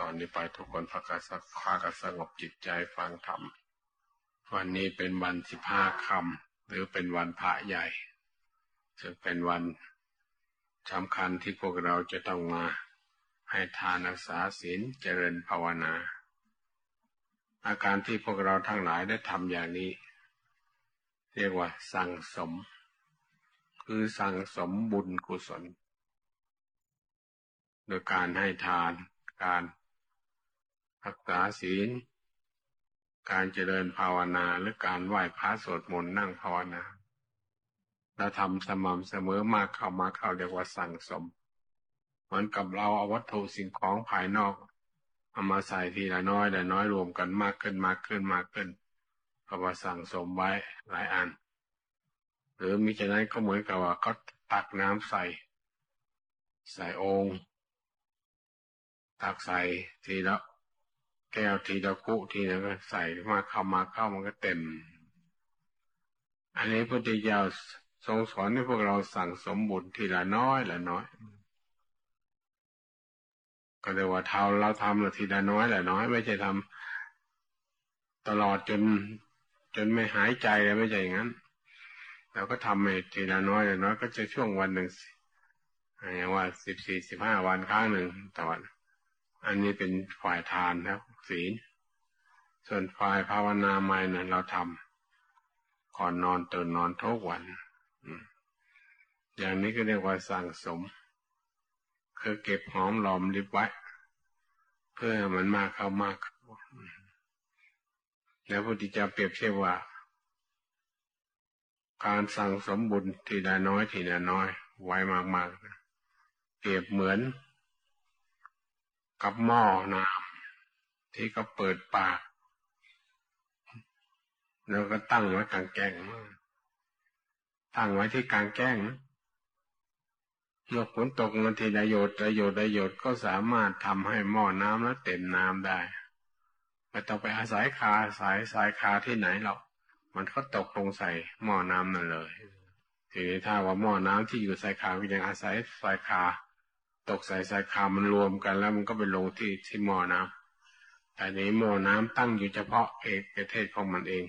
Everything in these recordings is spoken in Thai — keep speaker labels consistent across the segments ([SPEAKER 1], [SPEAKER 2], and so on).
[SPEAKER 1] ตอนนี้ไปทุกคนพักกันสักพักสงบจิตใจฟังธรรม วันนี้เป็นวันสิบห้าคำหรือเป็นวันพระใหญ่ซึ่งเป็นวันสำคัญที่พวกเราจะต้องมาให้ทานรักษาศีลเจริญภาวนา อาการที่พวกเราทั้งหลายได้ทำอย่างนี้ เรียกว่าสั่งสม คือสั่งสมบุญกุศลโดยการให้ทาน การ รักษาศีล การเจริญภาวนาหรือการไหว้พระสวดมนต์นั่งภาวนาเราทำสม่ำเสมอมากเข้ามาเข้าเรียกว่าสั่งสม เหมือนกับเราเอาวัตถุสิ่งของภายนอกเอามาใส่ทีละน้อยแต่น้อยรวมกันมากขึ้นมากขึ้นมากขึ้นเพราะว่าสั่งสมไว้หลายอัน หรือมิฉะนั้นก็เหมือนกับว่าเขาตักน้ำใส่ ใส่องค์ ตักใส่ทีละ แก้วทีละกุทีนั้นก็ใส่มาเข้ามาเข้ามันก็เต็ม อันนี้พระพุทธเจ้าทรงสอนให้พวกเราสั่งสมบุญทีละน้อยละน้อย ก็เรียกว่าเท่าเราทำละทีละน้อยละน้อย ไม่ใช่ทำตลอดจน จนไม่หายใจเลยไม่ใช่อย่างนั้นเราก็ทำไปทีละน้อยละน้อย ก็จะช่วงวันหนึ่งอย่างว่าสิบสี่สิบห้าวันครั้งหนึ่งต่อวัน อันนี้เป็นฝ่ายทานแล้วศีล ส่วนฝ่ายภาวนาไม่นั้นเราทำก่อนนอนตื่นนอนทุกวันอย่างนี้ก็เรียกว่าสั่งสม คือเก็บหอมหลอมริบไว้เพื่อมันมากเข้ามาก แล้วพุทธิจ้าเปรียบเทียบว่า การสั่งสมบุญทีละน้อยทีละน้อย ไว้มากๆเปรียบเหมือน กับหม้อน้ำที่เขาเปิดปาก แล้วก็ตั้งไว้กลางแก้งตั้งไว้ที่กลางแก้งยกฝนตกมันทีละหยดละหยดละหยดก็สามารถทำให้หม้อน้ำแล้วเต็มน้ำได้ไม่ต้องไปอาศัยคาสายสายคาที่ไหนหรอกมันก็ตกลงใส่หม้อน้ำนั่นเลยทีนี้ถ้าว่าหม้อน้ำที่อยู่สายคาก็ยังอาศัยสายคา ตกใส่สายคามันรวมกัน แล้วมันก็ไปลงที่ที่หม้อน้ำแต่นี้หม้อน้ำตั้งอยู่เฉพาะเอกประเทศของมันเอง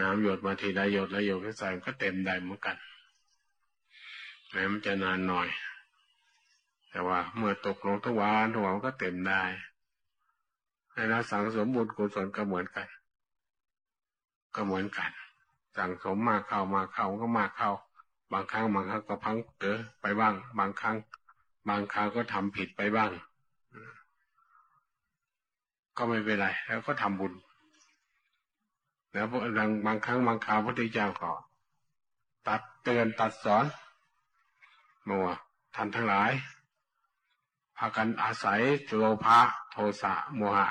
[SPEAKER 1] น้ำหยดมาทีละหยดละหยดก็ใส่ก็เต็มได้เหมือนกันแม้มันจะนานหน่อย แต่ว่าเมื่อตกลงทวันทุกวันก็เต็มได้ในนักสังสมบุญกุศลก็เหมือนกัน ก็เหมือนกัน สั่งสมมากเข้ามาเข้าก็มากเข้า บางครั้งบางครั้งก็พังเกอไปบ้าง บางครั้ง บางคราวก็ทำผิดไปบ้าง ก็ไม่เป็นไร แล้วก็ทำบุญ แล้วบางบางครั้งบางคราวพระพุทธเจ้าก็ตัดเตือนตัดสอนมัวท่านทั้งหลาย พากันอาศัยโลภะโทสะโมหะ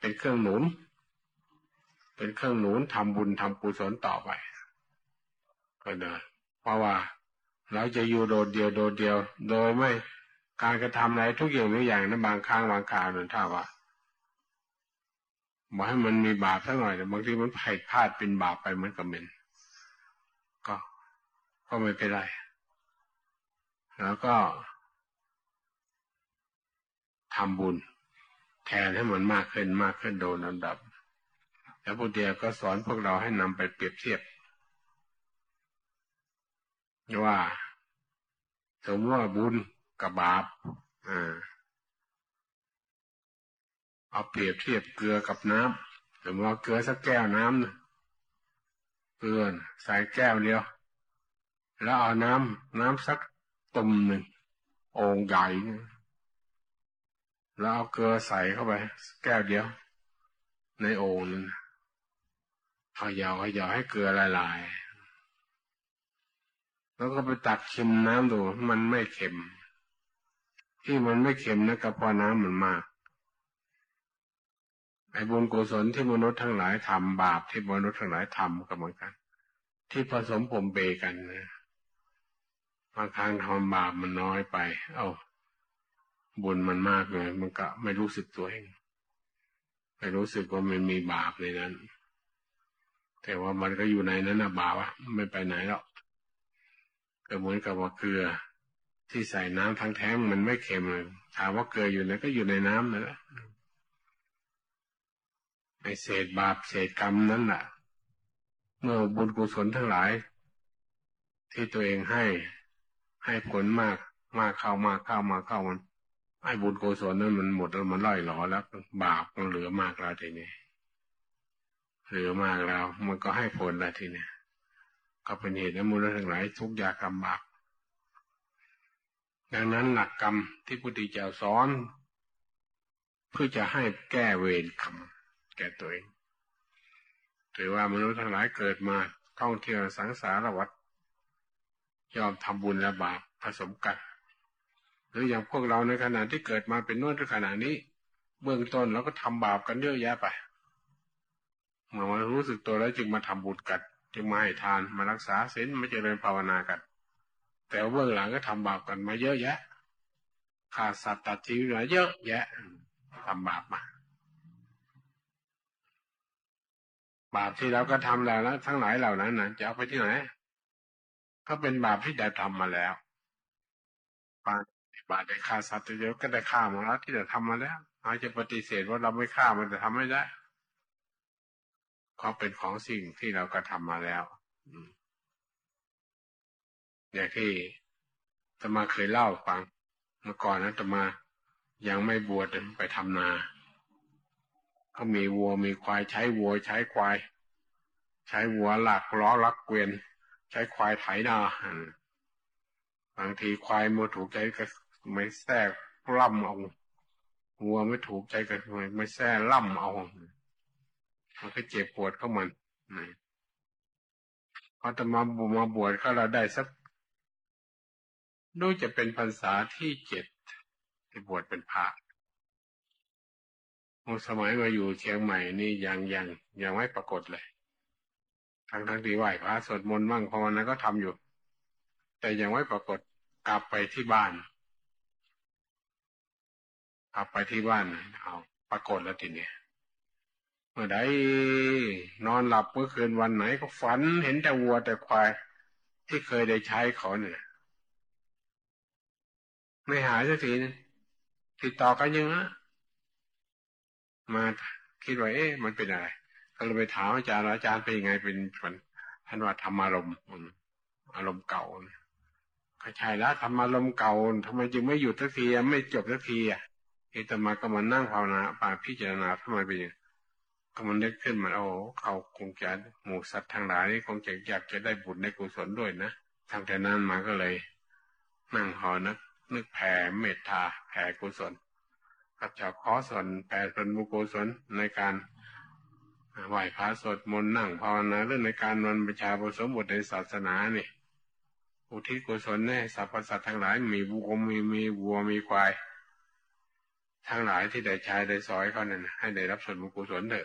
[SPEAKER 1] เป็นเครื่องหนุน เป็นเครื่องหนุนทำบุญทำกุศลต่อไปก็เดินเพราะว่า เราจะอยู่โดดเดียวโดดเดียว โดยไม่การกระทำอะไรทุกอย่างทุกอย่างนะบางครั้งบางคราวนั่นถ้าว่าบอกให้มันมีบาปสักหน่อยแต่บางทีมันผิดพลาดเป็นบาปไปเหมือนกับเมนก็ ก็ไม่เป็นไร แล้วก็ทำบุญ แทนให้มันมากขึ้นมากขึ้นโดนลำดับ แล้วพุทธเดียก็สอนพวกเราให้นำไปเปรียบเทียบ ว่า สมว่าบุญกับบาปอ่าเอาเปรียบเทียบเกลือกับน้ำสมมติว่าเกลือสักแก้วน้ำเกลือใส่แก้วเดียว แล้วเอาน้ำน้ำสักตุ่มหนึ่งองใหญ่แล้วเอาเกลือใส่เข้าไป แก้วเดียว ในโอ่งนั้นเขยาวขยาให้เกลือละลาย แล้วก็ไปตักชิมน้ำดู มันไม่เค็ม ที่มันไม่เค็มนะก็เพราะน้ำมันมาก ไอ้บุญกุศลที่มนุษย์ทั้งหลายทำบาปที่มนุษย์ทั้งหลายทำก็เหมือนกัน ที่ผสมปมเปกันนะบางครั้งทำบาปมันน้อยไป เอา้าบุญมันมากเลย มันก็ไม่รู้สึกตัวเองไม่รู้สึกว่ามันมีบาปในนั้น แต่ว่ามันก็อยู่ในนั้นนะบาปอะไม่ไปไหนหรอก ก็เหมือนกับว่าเกลือ ที่ใส่น้ำทั้งแท้งมันไม่เค็มเลยถามว่าเกลืออยู่ไหนก็อยู่ในน้ำนั่นแหละในเศษบาปเศษกรรมนั่นแหละเมื่อบุญกุศลทั้งหลาย ที่ตัวเองให้ให้ผลมากมากเข้ามากเข้ามาเข้ามันไอ้บุญกุศลนั้นมันหมดแล้วมันล่อยหลอแล้ว บาปมันเหลือมากแล้วทีนี้เหลือมากแล้ว มันก็ให้ผลแล้วทีนี้ ก็เป็นเหตุให้มูลทั้งหลายทุกยากรรมบาปดังนั้นหลักกรรมที่พุทธเจ้าสอน เพื่อจะให้แก้เวรกรรมแก่ตัวเองถือว่ามนุษย์ทั้งหลายเกิดมาท่องเที่ยวสังสารวัฏยอมทำบุญและบาปผสมกัน หรืออย่างพวกเราในขณะที่เกิดมาเป็นนวดในขณะนี้ เบื้องต้นเราก็ทำบาปกันเยอะแยะไปเมื่อมารู้สึกตัวแล้วจึงมาทำบุญกัน จึงมาให้ทานมารักษาศีลมาเจริญภาวนากัน แต่เบื้องหลังก็ทำบาปกันมาเยอะแยะฆ่าสัตว์ตัดชีวิตมาเยอะแยะทำบาปมาบาปที่เราก็ทำแล้วนะทั้งหลายเหล่านั้นนะจะเอาไปที่ไหนก็เป็นบาปที่ได้ทำมาแล้วบาปบาปได้ฆ่าสัตว์เยอะก็ได้ฆ่ามาแล้วที่ได้ทำมาแล้วอาจจะปฏิเสธว่าเราไม่ฆ่ามันจะทำไม่ได้ เขาเป็นของสิ่งที่เราก็ทำมาแล้วอย่างที่ตมาเคยเล่าฟังเมื่อก่อนนะตมายังไม่บวชไปทำนาก็มีวัวมีควายใช้วัวใช้ควาย ใช้วัวหลักล้อลักเกวียน ใช้ควายไถนาบางทีควายมัวถูกใจก็ไม่แทรกล่ำเอาวัวไม่ถูกใจก็ไม่แทรกล่ำเอา มันก็เจ็บปวดเข้ามันพอจะมาบวมาบวชก็เราได้สักดูจะเป็นพรรษาที่เจ็ดที่บวชเป็นพระสมัยมาอยู่เชียงใหม่นี่ยังยังยังไม่ปรากฏเลย ทั้งทั้งที่ไหว้พระสวดมนต์บ้างภาวนาก็ทำอยู่ แต่ยังไม่ปรากฏกลับไปที่บ้านกลับไปที่บ้านเอาปรากฏแล้วทีนี้ เมื่อใดนอนหลับเมื่อคืนวันไหนก็ฝันเห็นแต่วัวแต่ควายที่เคยได้ใช้เขาเนี่ยไม่หายสักทีนึงติดต่อกันยังะมาคิดว่าเอ๊ะมันเป็นอะไรก็เลยไปถามอาจารย์อาจารย์เป็นยังไงเป็นท่านว่าธรรมารมณ์อารมณ์เก่าก็ใช่แล้วธรรมารมณ์เก่าทำไมจึงไม่หยุดสักทีไม่จบสักทีอะเอตมาก็มานั่งภาวนาป่าพิจารณาทำไมเป็นอย่าง ก็มันได้ขึ้นมาโอ้เขาคงจะหมู่สัตว์ทางหลายนี่คงจะอยากจะได้บุญในกุศลด้วยนะทางแต่นั้นมาก็เลยนั่งหอนึกนึกแผ่เมตตาแผ่กุศลก็จะขอส่วนแปดเป็นบุกุศลในการไหว้พระสวดมนต์นั่งภาวนาเรื่องในการวันประชาผสมบทในศาสนาเนี่ยอุทิศกุศลแน่สรรพสัตว์ทั้งหลายมีวัวมีมีวัวมีควาย ทั้งหลายที่ได้ชายได้ซอยเขาเนี่ยให้ได้รับส่วนบุญกุศลเถอะ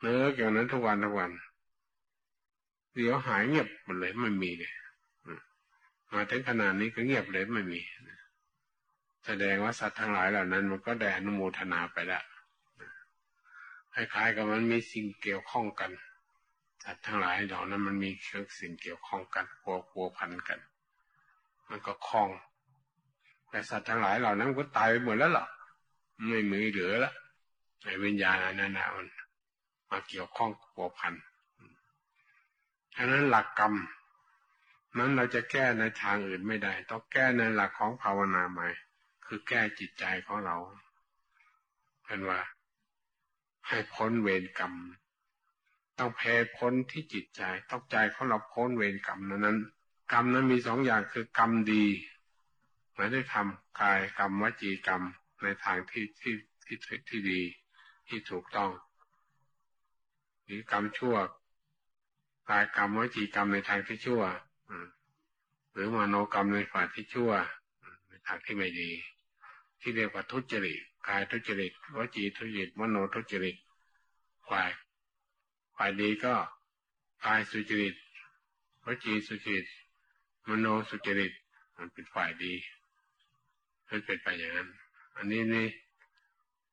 [SPEAKER 1] เนื้อเกี่ยวนั้นทุกวันทุกวัน เดี๋ยวหายเงียบหมดเลยไม่มีเลยมาถึงขนาดนี้ก็เงียบเลยไม่มี แสดงว่าสัตว์ทั้งหลายเหล่านั้น มันก็ได้อนุโมทนาไปแล้วคล้ายๆกับมันมีสิ่งเกี่ยวข้องกันสัตว์ทั้งหลายเหล่านั้นมันมีเชื่อสิ่งเกี่ยวข้องกันพัวพัวพันกัน มันก็คล้อง แต่สัตว์ทั้งหลายเหล่านั้นก็ตายไปหมดแล้วหรอไม่มีเหลือแล้วในวิญญาณนั้นนะมันมาเกี่ยวข้องพัวพันฉะนั้นหลักกรรม นั้นเราจะแก้ในทางอื่นไม่ได้ ต้องแก้ในหลักของภาวนาใหม่ คือแก้จิตใจของเราเป็นว่า ให้พ้นเวรกรรม ต้องแพ้พ้นที่จิตใจ ต้องใจของเราพ้นเวรกรรมนั้น กรรมนั้นมีสองอย่างคือกรรมดี หมายถึงทำกายกรรมวจีกรรมในทางที่ที่ที่ที่ดี ที่ถูกต้องหรือกรรมชั่วกายกรรมวจีกรรมในทางที่ชั่วหรือมโนกรรมในฝ่ายที่ชั่วในทางที่ไม่ดี ที่เรียกว่าทุจริตกายทุจริตวจีทุจริตมโนทุจริตฝ่ายฝ่ายดีก็กายสุจริตวจีสุจริตมโนสุจริตมันเป็นฝ่ายดี มันเป็นไปอย่างนั้น อันนี้นี่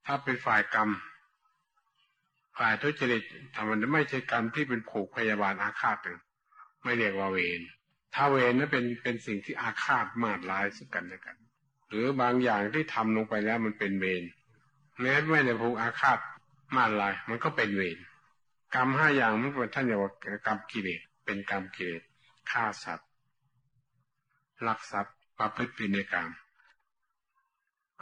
[SPEAKER 1] ถ้าเป็นฝ่ายกรรม ฝ่ายทุจริตทำมันไม่ใช่กรรมที่เป็นผูกพยาบาลอาฆาตไม่เรียกว่าเวรถ้าเวรนั้นเป็นเป็นสิ่งที่อาฆาตมาดร้ายซึ่งกันและกัน หรือบางอย่างที่ทำลงไปแล้วมันเป็นเวรแม้ไม่ได้ผูกอาฆาตมาดร้าย มันก็เป็นเวรกรรมห้าอย่างมันเป็นท่านเรียกว่ากรรมกิเลสเป็นกรรมกิเลสฆ่าสัตว์ลักทรัพย์ประพฤติผิดในกรรม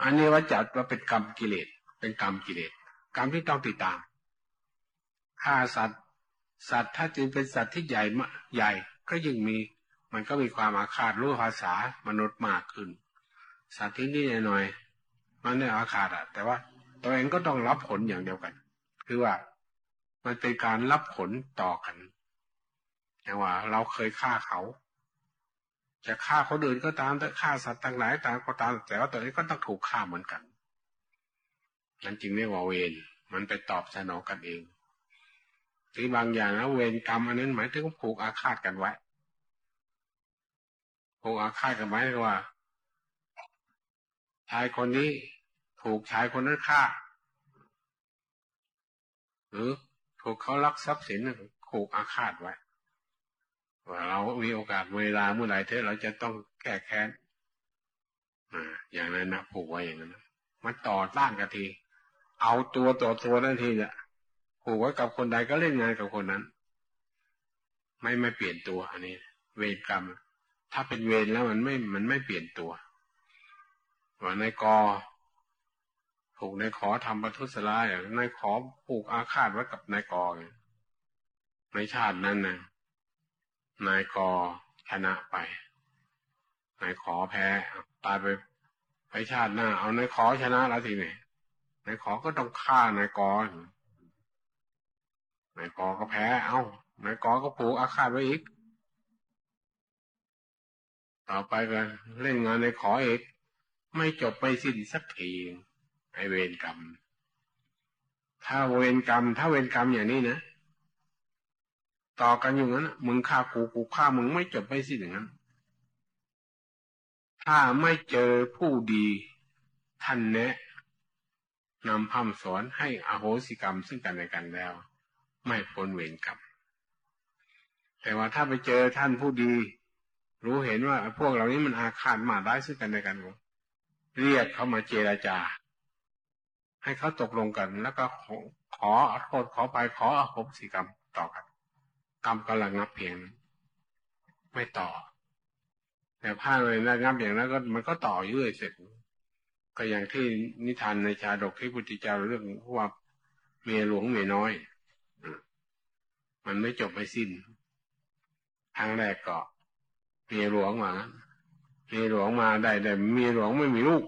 [SPEAKER 1] อันนี้ว่าจัดว่าเป็นกรรมกิเลส เป็นกรรมกิเลส กรรมที่ต้องติดตามฆ่าสัตว์ สัตว์ถ้าจึงเป็นสัตว์ที่ใหญ่ใหญ่ ก็ยิ่งมี มันก็มีความอาฆาตรู้ภาษามนุษย์มากขึ้น สัตว์ที่นี่หน่อยมันไม่อาฆาตอะแต่ว่าตัวเองก็ต้องรับผลอย่างเดียวกัน คือว่ามันเป็นการรับผลต่อกันอย่างว่าเราเคยฆ่าเขา จะฆ่าคนอื่นก็ตามแต่ฆ่าสัตว์ต่างหลายต่างก็ตามแต่ว่าตัวนี้ก็ต้องถูกฆ่าเหมือนกันนั่นจริงเรียกว่าเวรมันไปตอบสนองกันเองที่บางอย่างนะเวรกรรมอันนั้นหมายถึงผูกอาฆาตกันไว้ผูกอาฆาตกันไว้ว่าชายคนนี้ถูกชายคนนั้นฆ่า หรือถูกเขาลักทรัพย์สินผูกอาฆาตไว้ เรามีโอกาสเวลาเมื่อไหร่เธอเราจะต้องแก้แค้นออย่างนั้นนะผูกไว้อย่างนั้นมันต่อต้านกันที เอาตัวต่อตัวนั่นทีเนี่ยผูกไว้กับคนใดก็เล่นงานกับคนนั้น ไม่ไม่เปลี่ยนตัวอันนี้ เวรกรรม ถ้าเป็นเวรแล้วมันไม่มันไม่เปลี่ยนตัวว่าในกอผูกในขอทำประทุษร้ายในขอผูกอาฆาตไว้กับนายกอในชาตินั้นนะ นายกอชนะไป นายขอแพ้ตายไปไปชาติหน้า เอานายขอชนะแล้วทีนี้นายขอก็ต้องฆ่านายกอนายกอก็แพ้ เอา้านายกอก็ผูกอาฆาตไว้อีก ต่อไปก็เล่นงานในขออีก ไม่จบไปสิ้นสักทีไอเวรกรรม ถ้าเวรกรรม ถ้าเวรกรรมอย่างนี้นะ ต่อกันอย่างนั้นมึงฆ่ากูกูฆ่ามึงไม่จบไม่สิ้นอย่างนั้น ถ้าไม่เจอผู้ดีท่านแนะนำพัมสอนให้อโหสิกรรมซึ่งกันและกันแล้ว ไม่พ้นเวรกรรมแต่ว่าถ้าไปเจอท่านผู้ดี รู้เห็นว่าพวกเหล่านี้มันอาฆาตมาได้ซึ่งกันและกันเรียกเขามาเจราจา ให้เขาตกลงกัน แล้วก็ขอขอโทษขอไปขออโหสิกรรมต่อกัน กรรมกำลังนับเพียงไม่ต่อ แต่ผ้าเลยระงับอย่างนั้นก็มันก็ต่อเยื่อยเสร็จ ก็อย่างที่นิทานในชาดกที่พุทธเจ้าเรื่องว่าเมียหลวงเมียน้อยมันไม่จบไม่สิ้นครั้งแรกก็เมียหลวงมาเมียหลวงมาได้แต่เมียหลวงไม่มีลูก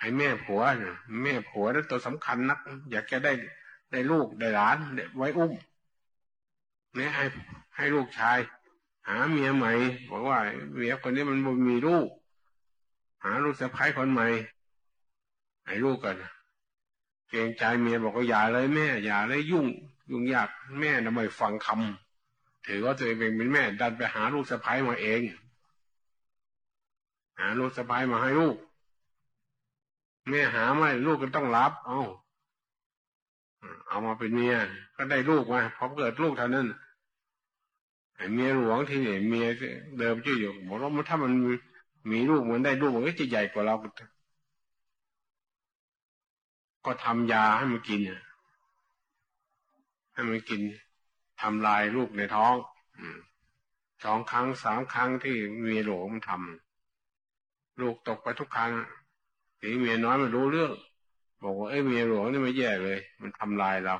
[SPEAKER 1] ให้แม่ผัวเนี่ยแม่ผัวนั้นตัวสำคัญนัก อยากจะได้ได้ลูกได้หลานไว้อุ้ม เนี่ยให้ให้ลูกชาย หาเมียใหม่บอกว่าเมียคนนี้มันมีลูก หาลูกสะพ้ายคนใหม่ให้ลูกกันเกรงใจเมียบอกว่าอย่าเลยแม่ อย่าเลยยุ่ง ยุ่งยากแม่ทำไมฟังคำถือว่าตัวเองเป็นแม่ ดันไปหาลูกสะพ้ายมาเอง หาลูกสะพ้ายมาให้ลูกแม่หาไม่ลูกก็ต้องรับ เอา เอามาเป็นเมีย ก็ได้ลูกมาพอเกิดลูกเท่านั้นเมียหลวงที่นี่เมียเดิมชื่ออยู่บอกว่าถ้ามันมีลูกมันได้ลูกมันก็จะใหญ่กว่าเรา ก็ทำยาให้มันกินให้มันกินทำลายลูกในท้องสองครั้งสามครั้งที่เมียหลวงมันทำลูกตกไปทุกครั้งทีเมียน้อยมันรู้เรื่อง บอกว่าเอ้ยเมียหลวงนี่ไม่แย่เลย มันทำลายเรา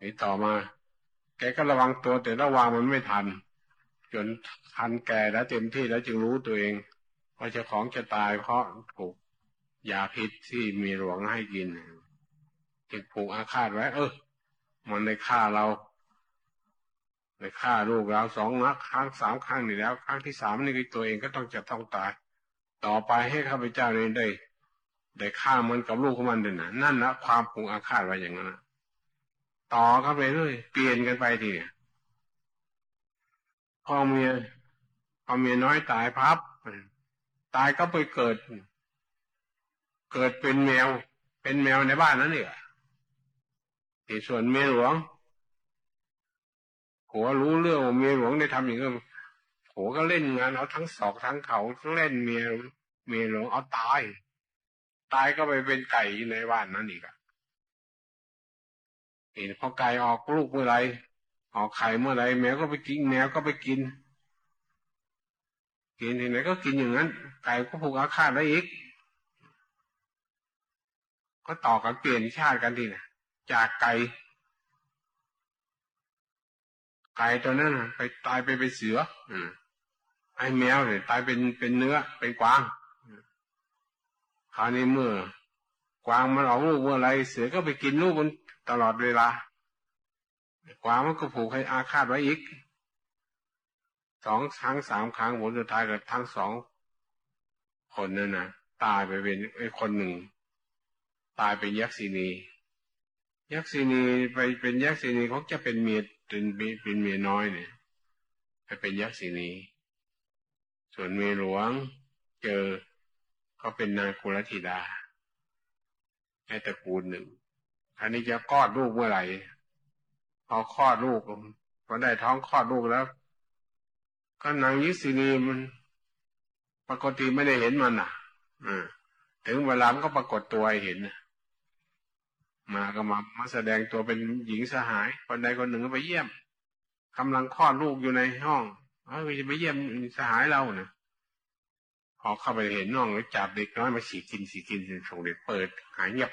[SPEAKER 1] นี่ต่อมา แกก็ระวังตัวแต่ระวังมันไม่ทัน จนทันแก่แล้วเต็มที่แล้วจึงรู้ตัวเองว่าเจ้าของจะตายเพราะถูกยาพิษที่มีหลวงให้กินจึงผูกอาฆาตไว้ เออ มันในฆ่าเราในฆ่าลูกเราสองนัดครั้งสามครั้งนี่แล้ว ครั้งที่สามนี่คือตัวเองก็ต้องจะต้องตาย ต่อไปให้ข้าพเจ้านี้ได้ ได้ฆ่ามันกับลูกของมันด้วยนะนั่นนะความผูกอาฆาตไว้อย่างนั้นนะต่อเข้าไปเรื่อยเปลี่ยนกันไปทีพอเมียพอเมียน้อยตายพับตายก็ไปเกิด เกิดเป็นแมว เป็นแมวในบ้านนั่นเองที่ส่วนเมียหลวงหัวรู้เรื่องเมียหลวงได้ทำอย่างนี้ผัวก็เล่นงานเอาทั้งศอกทั้งเขาเล่นเมียเมียหลวงเอาตาย ตายก็ไปเป็นไก่อยู่ในบ้านนั้นอีกอะเห็นพอไก่ออกลูกเมื่อไรออกไข่เมื่อไรแมวก็ไปกินแมวก็ไปกิน กินที่ไหนก็กินอย่างนั้น ไก่ก็ผูกอาฆาตได้อีก ก็ต่อกันเปลี่ยนชาติกันทีนะจากไก่ไก่ตัวนั้นไปตายไปเป็นเสือ อืมไอ้แมวเนี่ยตายเป็นเป็นเนื้อเป็นกวาง คราวนี้เมื่อกวางมันออกลูกเมื่อไรเสือก็ไปกินลูกมันตลอดเวลากวางมันก็ผูกให้อาฆาตไว้อีกสองครั้งสามครั้งผลสุดท้ายก็ทั้งสองคนนั่นนะตายไปเป็นไอ้คนหนึ่ง ตายเป็นยักษินียักษินีไปเป็นยักษินีเขาจะเป็นเมียเป็นเป็นเมียน้อยเนี่ยไปเป็นยักษินีส่วนเมียหลวงเจอ เขาเป็นนางกุลธิดาในตระกูลหนึ่งอันนี้จะคลอดลูกเมื่อไหร่พอคลอดลูกพอได้ท้องคลอดลูกแล้ว ก็นางยิสินีมันปกติไม่ได้เห็นมันอะอถึงเวลามันก็ปรากฏตัวให้เห็นมาก็มามาแสดงตัวเป็นหญิงสหาย คนใดคนหนึ่งก็ไปเยี่ยมกำลังคลอดลูกอยู่ในห้องเอ้ยจะไปเยี่ยมสหายเราเนี่ยพ อเข้าไปเห็นน้องแล้วจับเด็กน้อยมาฉีกินฉีกินส่งเด็กเปิดหายเงียบ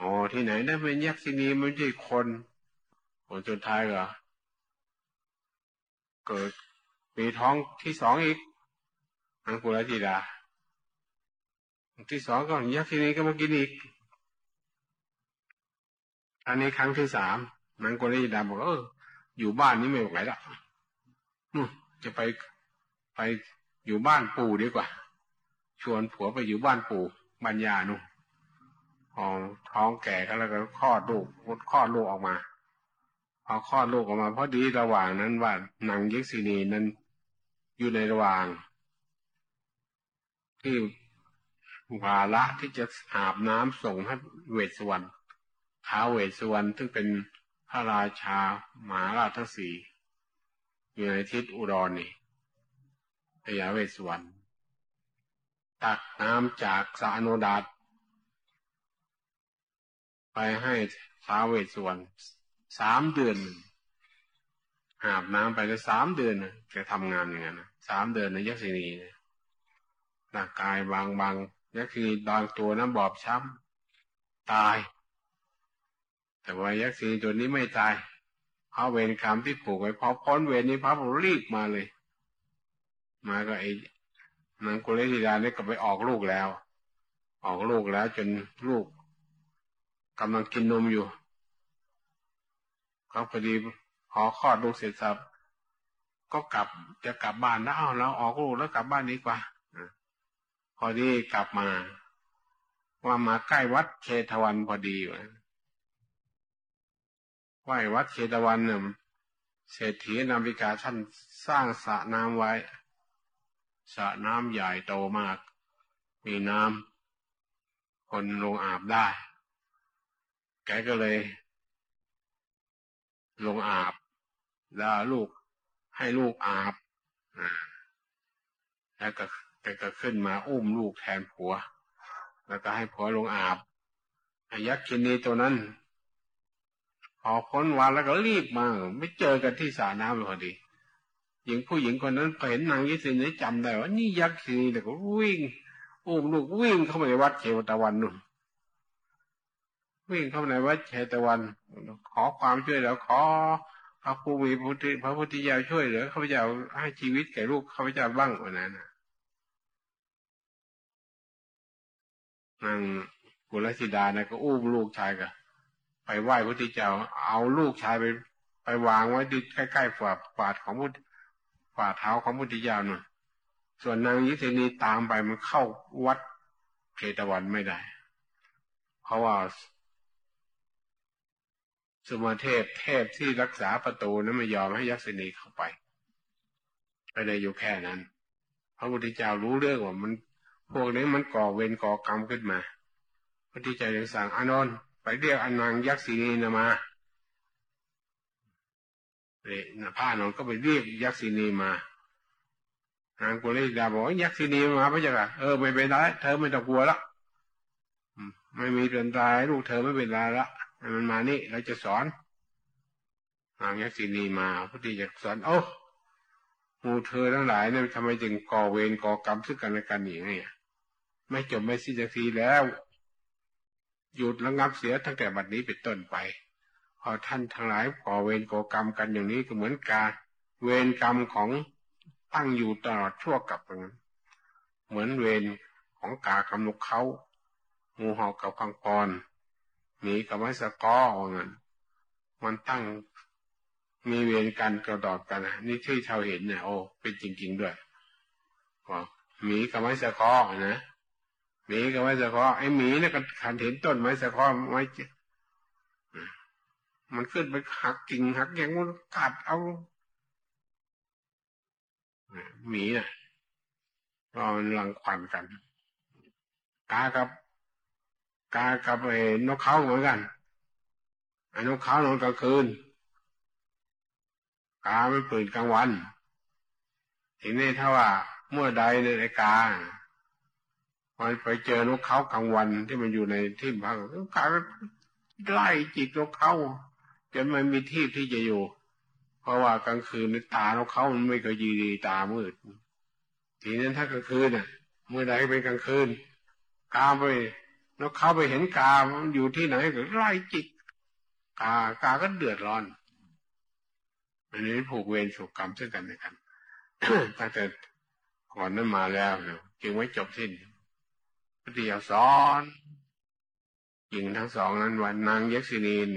[SPEAKER 1] อ๋อที่ไหนได้เป็นยักษ์สินีไม่ใช่คนผลสุดท้ายก็เกิดมีท้องที่สองอีกอังกุลธิดาที่สองก็ยักษ์สินีก็มากินอีก อันนี้ครั้งที่สามนางกุลธิดาบอกเอออยู่บ้านนี้ไม่ไหวละจะไปไป อยู่บ้านปู่ดีกว่า ชวนผัวไปอยู่บ้านปู่บรรยานู่พอท้องแก่ก็แล้วก็คลอดลูกคลอดลูกออกมาพอคลอดลูกออกมาพอดีระหว่างนั้นว่าหนางยิกซีนีนั้นอยู่ในระหว่าง ที่วาระที่จะอาบน้ำส่งให้เวสวรรณท้าเวสวรรณซึ่งเป็นพระราชามาราชสีอยู่ในทิศอุดรนี่ พยาเวสวรรณตักน้ำจากสาโนดาตไปให้ท้าเวสวรรณสามเดือนหาบน้ำไปก็สามเดือนนะแกทำงานอย่างนั้นสามเดือนในยักษินีนะร่างกายบางบางยักษินีบางตัวน้ำบอบช้ำตาย แต่ว่ายักษินีตัวนี้ไม่ตายเพราะเวรกรรมที่ผูกไว้พอพ้นเวรนี้พระบุรีบมาเลย มาก็ไอ้นางกุเลธิดาเนี่ยก็ไปออกลูกแล้ว ออกลูกแล้วจนลูกกำลังกินนมอยู่เขาพอดีพอคลอดลูกเสร็จสับก็กลับจะกลับบ้านแล้วเอาเราออกลูกแล้วกลับบ้านดีกว่าพอดีกลับมา ว่ามาใกล้วัดเชตวันพอดีวะไหว้วัดเชตวันเนี่ยเศรษฐีนามิกาท่านสร้างสระน้ำไว้ สระน้ำใหญ่โตมาก มีน้ำคนลงอาบได้ แกก็เลย ลงอาบแล้วลูกให้ลูกอาบแล้วก็แกก็ขึ้นมาอุ้มลูกแทนผัว แล้วก็ให้ผัวลงอาบยักษ์คินีตัวนั้นพอพ้นวันแล้วก็รีบมา ไม่เจอกันที่สระน้ำเลยพอดี หญิงผู้หญิงคนนั้นเห็นนางยิสินีจำได้ว่านี่ยักษ์คินีแต่ก็วิ่งอุ้มลูกวิ่งเข้าไปในวัดเทวตะวันนู่นวิ่งเข้าไปในวัดเชตวัน ขอความช่วยเหลือขอพระผู้มีพระพุทธพระพุทธเจ้าช่วยเหลือข้าพเจ้าให้ชีวิตแก่ลูกข้าพเจ้าบ้างวันนั้นนางกุลธิดานะก็อุ้มลูกชายก็ไปไหว้พระพุทธเจ้า เอาลูกชายไป ไปวางไว้ดใกล้ๆฝาฝ่าของพุทธ ฝ่าเท้าของพุทธเจ้าน่ะส่วนนางยิทนีตามไปมันเข้าวัดเทตวันไม่ได้ เพราะว่า สมาเทพเทพที่รักษาประตูนั้นไม่ยอมให้ยักษินีเข้าไปไปเลยอยู่แค่นั้น พระพุทธเจ้ารู้เรื่องว่ามัน พวกนี้มันก่อเวรก่อกรรมขึ้นมา พระพุทธเจ้าจึงสั่งอานนท์ไปเรียกอนางยักษินีนะมา เลยนะพระนนท์ก็ไปเรียกยักษินีมานางกุลิดาบอกยักษินีมาพระเจ้าค่ะเออไม่เป็นไรเธอไม่ต้องกลัวละไม่มีเป็นตายลูกเธอไม่เป็นไรละมันมานี่เราจะสอนนางยักษินีมาพอดีจะสอนโอ้หมูเธอทั้งหลายเนี่ยทำไมจึงก่อเวรก่อกรรมซึ่งกันและกันอย่างนี้ไม่จบไม่สิ้นสักทีแล้ว หยุดระงับเสียตั้งแต่บัดนี้เป็นต้นไป พอท่านทั้งหลายก่อเวรก่อกรรมกันอย่างนี้ก็เหมือนกาเวรกรรมของตั้งอยู่ตลอดชั่วกับเหมือนเวรของกากำนกเขางูเห่ากับพังกรหมีกับไม้สกอเงินมันตั้งมีเวรกันกระดอดกันนะนี่ที่ชาวเห็นเนี่ยโอ้เป็นจริง ๆด้วยว่าหมีกับไม้สกอนะหมีกับไม้สกอไอ้หมีเนี่ยก็ขันเห็นต้นไม้สกอไม้ มันขึ้นไปหักกิ่งหักแยงมันกัดเอาหมีน่ะรอมันลังควันกันกากับกากับไอ้นกเขาเหมือนกันไอ้นกเขานอนกลางคืนกาไม่ปืนกลางวัน ทีนี้ถ้าว่าเมื่อใดในไอ้กามันไปเจอนกเขากลางวันที่มันอยู่ในที่พักกาไล่จิกนกเขา จนไม่มีที่ที่จะอยู่ เพราะว่ากลางคืนในตาของเขามันไม่เคยดีตามืดทีนั้นถ้ากลางคืนน่ะ เมื่อใดเป็นกลางคืนกาไปแล้วเขาไปเห็นกามันอยู่ที่ไหนก็ไล่จิกกากาก็เดือดร้อนอันนี้ผูกเวรผูกกรรมซึ่งกันและกันตั้งแต่ก่อนนั้นมาแล้วจึงไม่จบสิ้นพระเดียวสอนหญิงทั้งสองนั้นวันนางยักษินีน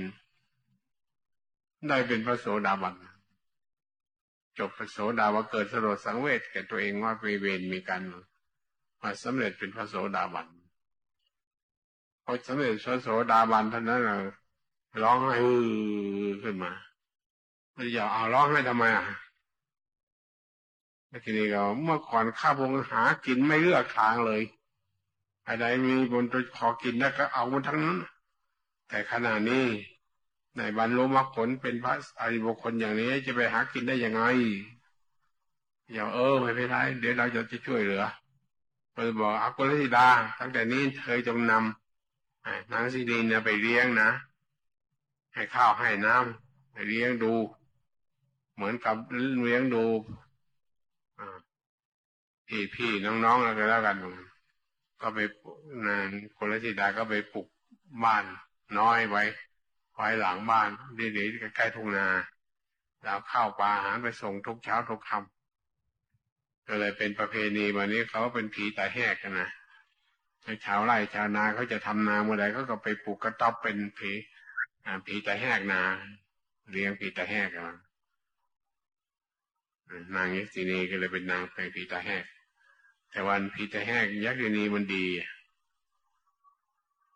[SPEAKER 1] ได้เป็นพระโสดาบันจบพระโสดาว่าเกิดสลดสังเวชแก่ตัวเองว่ามีเวรมีกันมาสำเร็จเป็นพระโสดาบันพอสำเร็จพระโสดาบันท่านนั้นร้องไห้ขึ้นมาไม่อยากเอาร้องให้ทำไมอะทีนี้ก็เมื่อก่อนข้าพงหากินไม่เลือกทางเลยอะไรมีบนตัวขอกินแล้วก็เอามาทั้งนั้น แต่ขณะนี้ ในบรรลุมรรคผลเป็นพระอริบุคคลอย่างนี้จะไปหากินได้ยังไง อย่าเออไม่เป็นไรเดี๋ยวเราจะจะช่วยเหลือเปิดบอกอักุลธิดา ตั้งแต่นี้เธอจงนำนางสีดินเนี่ยไปเลี้ยงนะ ให้ข้าวให้น้ำไปเลี้ยงดู เหมือนกับเลี้ยงดูพี่พี่น้องๆอะไรแล้วกันก็ไปนางกุลธิดาก็ไปปลุกบ้านน้อยไว้ ไว้หลังบ้านดีๆใกล้ๆทุ่งนาแล้วข้าวปลาอาหารไปส่งทุกเช้าทุกคำก็เลยเป็นประเพณีวันนี้เขาเป็นผีตาแหกกันนะชาวไร่ชาวนาเขาจะทำนาเมื่อใดเขาก็ไปปลูกกระต๊อบเป็นผีผีตาแหกนาเลี้ยงผีตาแหกกันนางยักษ์นีก็เลยเป็นนางเป็นผีตาแหก แต่วันผีตาแหกยักษ์นีมันดี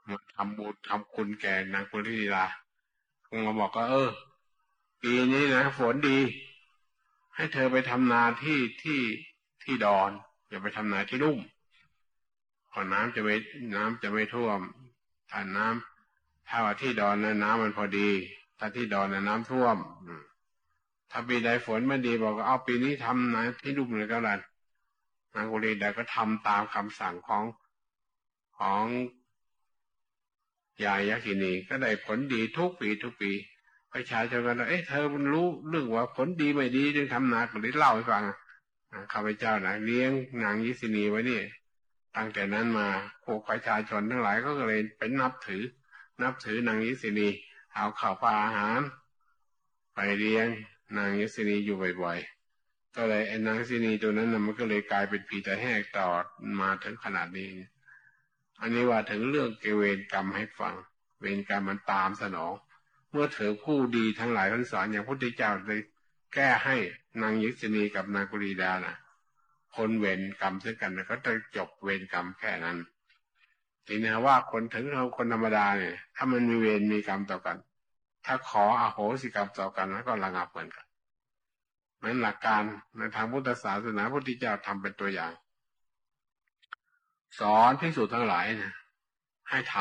[SPEAKER 1] มันทำบุญทำคุณแก่นางกุลิลา คงมาบอกก็เออปีนี้นะฝนดี ให้เธอไปทำนาที่ที่ที่ดอน อย่าไปทำนาที่ลุ่มพอน้ำจะไม่น้ำจะไม่ท่วมถ้าน้ำถ้าว่าที่ดอนนะน้ำมันพอดี ถ้าที่ดอนนะน้ำท่วมถ้าปีใดฝนไม่ดีบอกก็เอาปีนี้ทำนะที่ลุ่มเลยก็แล้วนางกุลีดาก็ทำตามคำสั่งของของ ยายยักินีก็ได้ผลดีทุกปีทุกปีประชาชนกันเอ๊ะเธอมันรู้เรื่องว่าผลดีไม่ดีจึงทำนาก็เลยเล่าให้ฟังข้าพเจ้านะเลี้ยงนางยิสินีไว้นี่ ตั้งแต่นั้นมาพวกประชาชนทั้งหลายก็เลยเป็นนับถือ นับถือนางยิสินีเอาข้าวปลาอาหาร ไปเลี้ยงนางยิสินีอยู่บ่อยๆก็เลยไอ้นางยิสินีตัวนั้นนะมันก็เลยกลายเป็นผีตาแหกต่อมาถึงขนาดนี้ อันนี้ว่าถึงเรื่องเกเวรกรรมให้ฟัง เวรกรรมมันตามสนอง เมื่อเถอผู้ดีทั้งหลายท่านสอนอย่างพุทธเจ้าเลยแก้ให้นางยิศนีกับนางกุลีดานะคนเวรกรรมซึ่งกันก็จะจบเวรกรรมแค่นั้นทีนี้ว่าคนถึงเราคนธรรมดาเนี่ย ถ้ามันมีเวรมีกรรมต่อกัน ถ้าขออโหสิกรรมต่อกันแล้วก็ระงับเหมือนกันนั้นหลักการในทางพุทธศาสนาพุทธเจ้าทำเป็นตัวอย่าง สอนพิสูจน์ทั้งหลายนะให้ท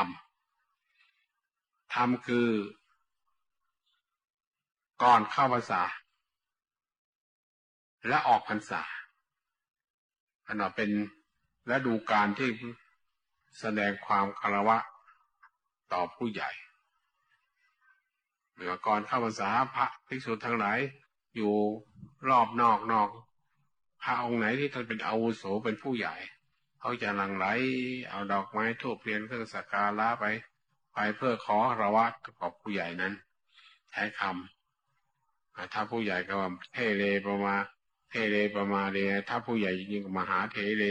[SPEAKER 1] ำทำคือ ก่อนเข้าพรรษา และออกพรรษาขณะเป็นและดูการที่แสดงความคารวะต่อผู้ใหญ่เมื่อก่อนเข้าพรรษาพระภิกษุทั้งหลายอยู่รอบนอกนอกพระองค์ไหนที่ท่านเป็นอาวุโสเป็นผู้ใหญ่ เขาจะหลั่งไหล เอาดอกไม้ทูบเทียนเครื่องสักการะไป ไปเพื่อขอระวะกับผู้ใหญ่นั้นใช้คำถ้าผู้ใหญ่ก็ว่าเทเลประมาเทเลประมาเดถ้าผู้ใหญ่จริงก็มหาเทเล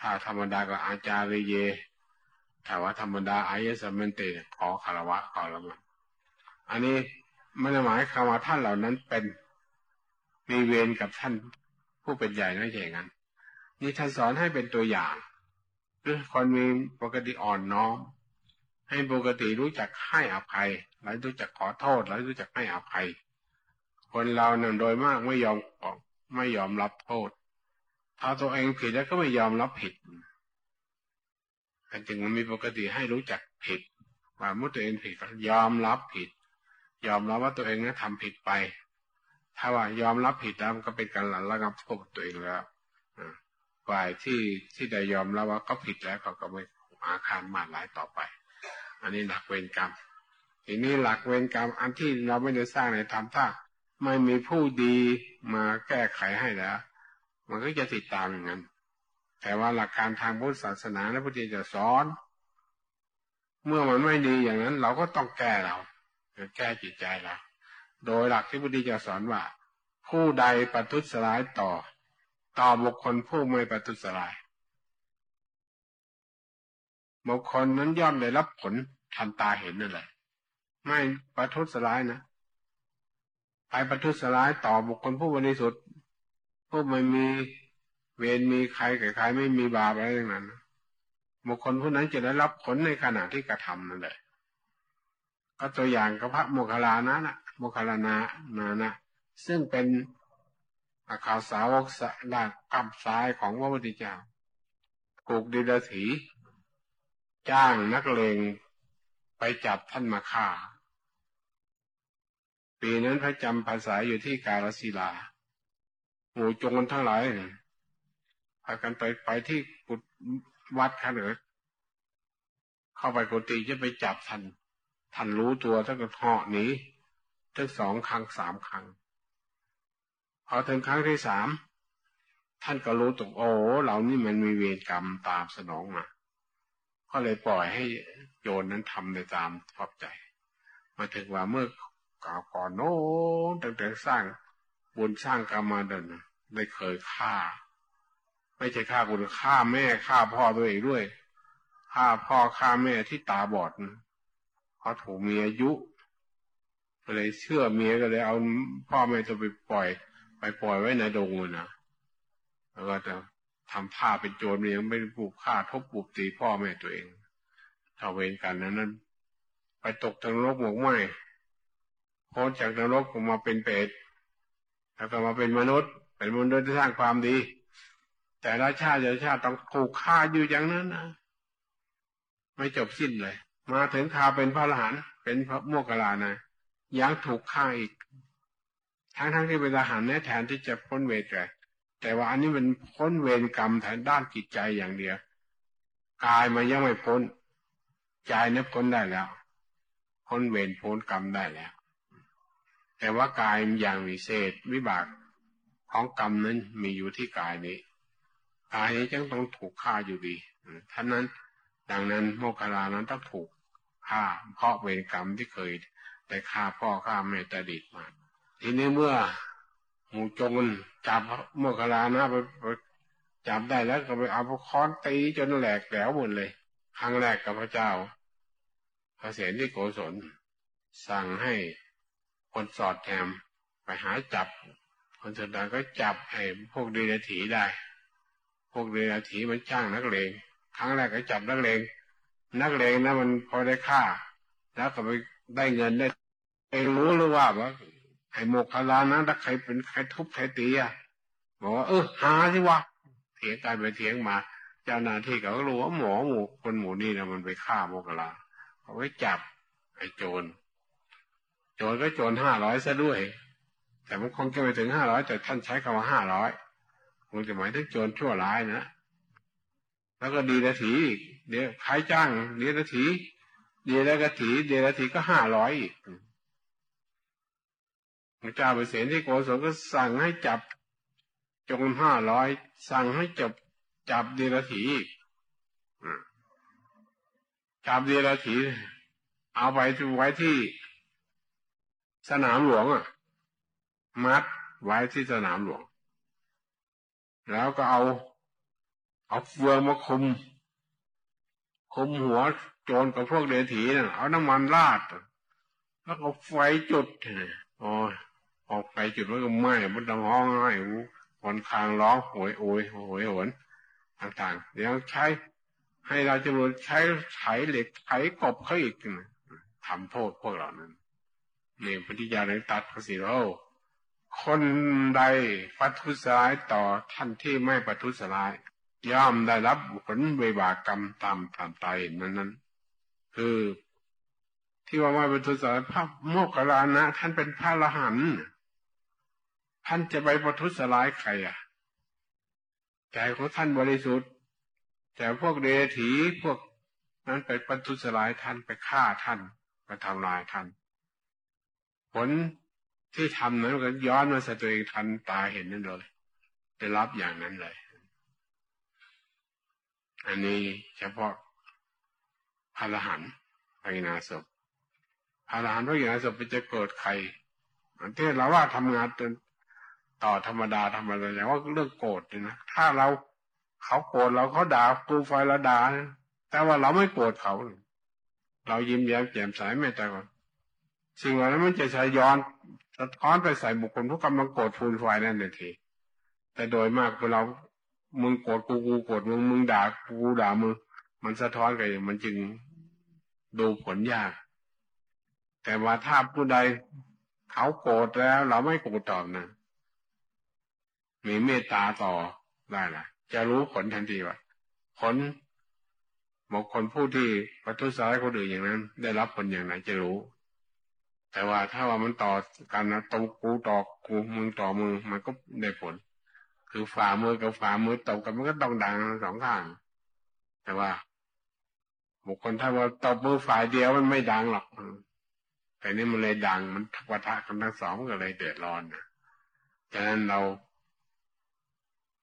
[SPEAKER 1] ถ้าธรรมดาก็อาจารย์เยถ้าว่าธรรมดาอายสมันเตขอคารวะขอละมันอันนี้ม่ได้หมายความว่าท่านเหล่านั้นเป็นมีเวรกับท่านผู้เป็นใหญ่ไม่ใช่งั้น นี่ท่านสอนให้เป็นตัวอย่างคนมีปกติอ่อนน้อม ให้ปกติรู้จักให้อภัย และรู้จักขอโทษ และรู้จักให้อภัย คนเราเนี่ยโดยมากไม่ยอมไม่ยอมรับโทษ ถ้าตัวเองผิดแล้วก็ไม่ยอมรับผิดแต่จึงมันมีปกติให้รู้จักผิดว่าเมื่อตัวเองผิดก็ยอมรับผิด ยอมรับว่าตัวเองนั้นทำผิดไป ถ้าว่ายอมรับผิดแล้วมันก็เป็นการละงับโทษตัวเองแล้ว ฝ่ายที่ที่ได้ยอมรับว่าก็ผิดแล้วเขาก็ไม่อาคารมาหลายต่อไป อันนี้หลักเวรกรรม ทีนี้หลักเวรกรรม อันที่เราไม่ได้สร้างในธรรมถ้าไม่มีผู้ดีมาแก้ไขให้แล้ว มันก็จะติดตามอย่างนั้น แต่ว่าหลักการทางพุทธศาสนาและพุทธเจะสอน เมื่อมันไม่ดีอย่างนั้น เราก็ต้องแก้เราแก้จิตใจเรา โดยหลักที่พุทธเจะสอนว่า ผู้ใดประทุษร้ายต่อ ต่อบุคคลผู้ไม่ประทุษร้ายบุคคลนั้นย่อมได้รับผลทันตาเห็นนั่นแหละไม่ประทุษร้ายนะไปประทุษร้ายต่อบุคคลผู้บริสุทธิ์ผู้ไม่มีเวรมีใครกับใครไม่มีบาปอะไรอย่างนั้นบุคคลผู้นั้นจะได้รับผลในขณะที่กระทำนั่นแหละก็ตัวอย่างกับพระโมคคัลลานะนะโมคคัลลานะนานะซึ่งเป็น อาคาสาวกสดากับซ้ายของพระพุทธเจ้าถูกดิดถีจ้างนักเลงไปจับท่านมาฆ่า ปีนั้นพระจำภาษาอยู่ที่กาลสิลา หมู่จงกันทั้งหลายพากันไปไปที่กุดวัดขันเอ๋เข้าไปกุฏิจะไปจับท่านท่านรู้ตัวท่านก็เหาะหนีทั้งสองครั้งสามครั้ง พอถึงครั้งที่สามท่านก็รู้ตกโอ้เรานี่มันมีเวรกรรมตามสนองมาก็เลยปล่อยให้โจรนั้นทำในตามชอบใจ มาถึงว่าเมื่อก่าก่อนโน้ตั้งแต่สร้างบุญสร้างกรรมมาเดินได้เคยฆ่า ไม่ใช่ฆ่าคนฆ่าแม่ฆ่าพ่อตัวเองด้วยฆ่าพ่อฆ่าแม่ที่ตาบอดเขาถูกเมียยุก็เลยเชื่อเมียก็เลยเอาพ่อแม่ตัวไปปล่อย ไปปล่อยไว้ในดงเลยนะแล้วก็จะทำผ้าเป็นโจรเมียไม่ปลูกฆ่าทบปุบตีพ่อแม่ตัวเองถ้าเวรกันนั้นนั้นไปตกทางนรกหมกไหมพ้นจากนรกมาเป็นเปรตแล้วก็มาเป็นมนุษย์ เป็นมนุษย์ที่สร้างความดี แต่ละชาติละชาติต้องถูกฆ่าอยู่อย่างนั้นนะไม่จบสิ้นเลย มาถึงข่าเป็นพระอรหันต์เป็นพระโมคคัลลานะยังถูกฆ่าอีก ทั้งทั้งที่เป็นทหารแน่แทนที่จะพ้นเวรเลยแต่ว่าอันนี้มันพ้นเวรกรรมแทนด้านจิตใจอย่างเดียวกายมันยังไม่พ้นใจนี่พ้นได้แล้ว พ้นเวรพ้นกรรมได้แล้ว แต่ว่ากายอย่างวิเศษวิบากของกรรมนั้นมีอยู่ที่กายนี้กายนี้จึงต้องถูกฆ่าอยู่ดีท่านนั้น ดังนั้นโมคคลานั้นต้องถูกฆ่าเพราะเวรกรรมที่เคยได้ฆ่าพ่อฆ่าแม่ตดิดมา ทีนี้เมื่อหมู่โจรจับโมคคลานะไปจับได้แล้วก็ไปเอาค้อนตีจนแหลกแหลวหมดเลย ครั้งแรกกับพระเจ้า พระเสนที่โกศล สั่งให้คนสอดแทมไปหาจับ คนสุดท้ายก็จับไอ้พวกเดรัจฉีได้ พวกเดรือถีมันจ้างนักเลงครั้งแรกก็จับนักเลงนักเลงนะมันพอได้ค่า แล้วก็ไปได้เงินได้เองรู้หรือว่าว่า ไอ้โมกขลานะถ้าใครเป็นใครทุบใครตีอะบอกว่าเออหาสิวะเถียงกันไปเถียงมา เจ้าหน้าที่เขาก็รู้ว่าหมอหมูคนหมูนี่นะมันไปฆ่าโมกขลาเขาไปจับ ไอ้โจร โจรก็โจรห้าร้อยซะด้วย แต่มันคงจะไปถึงห้าร้อยแต่ท่านใช้คำว่าห้าร้อยคงจะหมายถึงโจรชั่วร้ายนะแล้วก็ดีละถีเดี๋ยวใครจ้างเดียละถีเดียละกะถีเดียละถีก็ห้าร้อยอีก พระเจ้าเปเสนที่โกศลก็สั่งให้จับจงห้าร้อยสั่งให้จับจับเดียละถีจับเดียละถีเอาไปไว้ที่สนามหลวงอะ มัดไว้ที่สนามหลวง แล้วก็เอาเอาเฟืองมาคุมคุมหัวโจรกับพวกเดรถีนะเอาน้ำมันราดแล้วก็ไฟจุดโอ้ ออกไปจุดมันก็ไหม้มันดังห้องไห้คนคางร้องโหยโอยโหยโหนต่างๆเดี๋ยวใช้ ให้เราจำนวนใช้ไถเหล็กไถกบเขาอีกนะทำโทษพวกเรานั้นนี่ยปฏิญาณตัดภาษีเราคนใดปัทุสลายต่อท่านที่ไม่ปัทุสลาย ย่อมได้รับผลเวบากรรมตามตามใจนั้นนั้นคือที่ว่าไม่ปัทุสลายพระโมกขลานะ ท่านเป็นพระละหัน ท่านจะไปปัทุสลายใครอะใจของท่านบริสุทธิ์ แต่พวกเดถีพวกนั้นไปปัทุสลายท่านไปฆ่าท่านไปทำลายท่าน ผลที่ทำนั้นก็ย้อนมาใส่ตัวเองทันตาเห็นนั่นเลยได้รับอย่างนั้นเลย อันนี้เฉพาะพระรหันต์พระนาศพพระรหันต์พระนาศพจะเกิดใครที่เราว่าทำงานจน ต่อธรรมดาธรรมดาแต่างว่าเรื่องโกรธนะถ้าเราเขาโกรธเราเขาด่ากูไฟเราด่าแต่ว่าเราไม่โกรธเขา เรายิ้มแย้มแจ่มใสไม่แต่ก่อนสิ่งเหล่านั้นมันจะใช้ย้อนสะท้อนไปใส่บุคคลผู้กำลังโกรธฟูนไฟนั่นเลยทีแต่โดยมากเรามึงโกรธกูกูโกรธมึงมึงด่ากูด่ามึงมันสะท้อนกันมันจึงดูผลยาก แต่ว่าถ้าผู้ใดเขาโกรธแล้ว เราไม่โกรธตอบนะ มีเมตตาต่อได้ละจะรู้ผลทันทีว่าผลบุคคลผู้ที่ประทุษร้ายคนอื่นอย่างนั้น ได้รับผลอย่างไรจะรู้ แต่ว่าถ้าว่ามันต่อกันนะตกูต่อกูมึงต่อมือมันก็ได้ผล คือฝ่ามือกับฝ่ามือตบกันมันก็ต้องดังสองข้าง แต่ว่าบุคคลถ้าว่าตบมือฝ่ายเดียวมันไม่ดังหรอกแต่นี่มันเลยดังมันทักวัฏกันทั้งสองก็เลยเดือดร้อนนะฉะนั้นเรา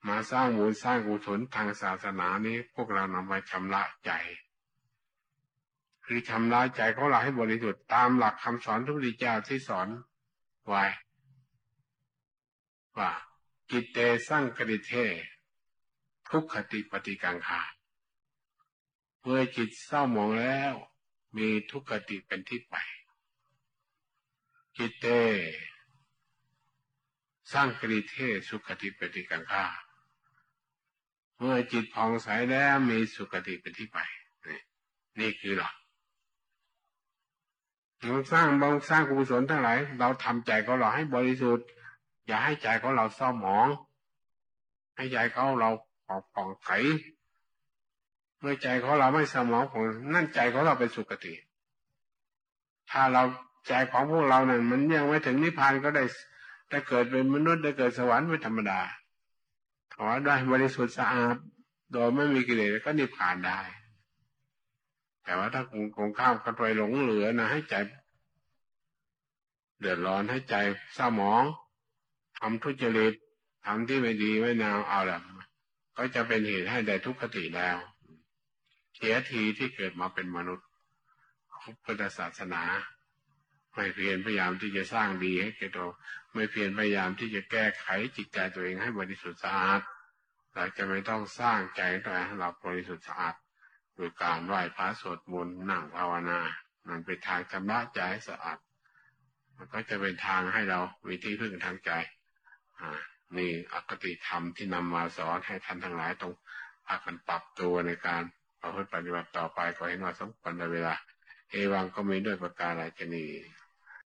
[SPEAKER 1] มาสร้างบุญสร้างกุศลทางศาสนานี้ พวกเรานำไปชำระใจ คือทำลายใจของเราให้บริสุทธิ์ตามหลักคำสอนทุกทีเจ้าที่สอนไว้ว่ากิตเตสร้างกริเท ทุกขติปฏิกังขาเมื่อจิตเศร้าหมองแล้ว มีทุกขติเป็นที่ไป กิตเตสร้างกริเทสุขติปฏิกังขา เมื่อจิตผ่องใสแล้วมีสุขติเป็นที่ไป นี่นี่คือหลักเราสร้างบางสร้างกุศลทั้งหลาย เราทำใจของเราให้บริสุทธิ์ อย่าให้ใจของเราเศร้าหมอง ให้ใจเของเราปอป่องใสเมื่อใจของเราไม่เศร้าหมองของนั่นใจของเราเป็นสุคติ ถ้าเราใจของพวกเราเนี่ยมันยังไม่ถึงนิพพานก็ได้ได้เกิดเป็นมนุษย์ได้เกิดสวรรค์เป็นธรรมดา ขอได้บริสุทธิ์สะอาดโดยไม่มีกิเลสก็นิพพานได้ แต่ว่าถ้าคงข้ามกันไปหลงเหลือนะให้ใจเดือดร้อนให้ใจเศร้าหมองทำทุจริตทำที่ไม่ดีไม่นาวเอาละก็จะเป็นเหตุให้ได้ทุกขติแล้วเสียทีที่เกิดมาเป็นมนุษย์พุทธศาสนา ไม่เพียรพยายามที่จะสร้างดีให้แก่ตัวไม่เพียรพยายามที่จะแก้ไขจิตใจตัวเองให้บริสุทธิ์สะอาด เราจะไม่ต้องสร้างใจตัวเองให้เราบริสุทธิ์สะอาดโดยการไหว้พระสวดมนต์นั่งภาวนา มันเป็นทางชำระใจให้สะอาด มันก็จะเป็นทางให้เรามีที่พึ่งทางใจ อ่า นี่อคติธรรมที่นำมาสอนให้ท่านทั้งหลายต้องพากันปรับตัวในการประพฤติปฏิบัติต่อไปก็เห็นว่าสมควรในเวลา เอวังก็มีด้วยประการอะไรจะนี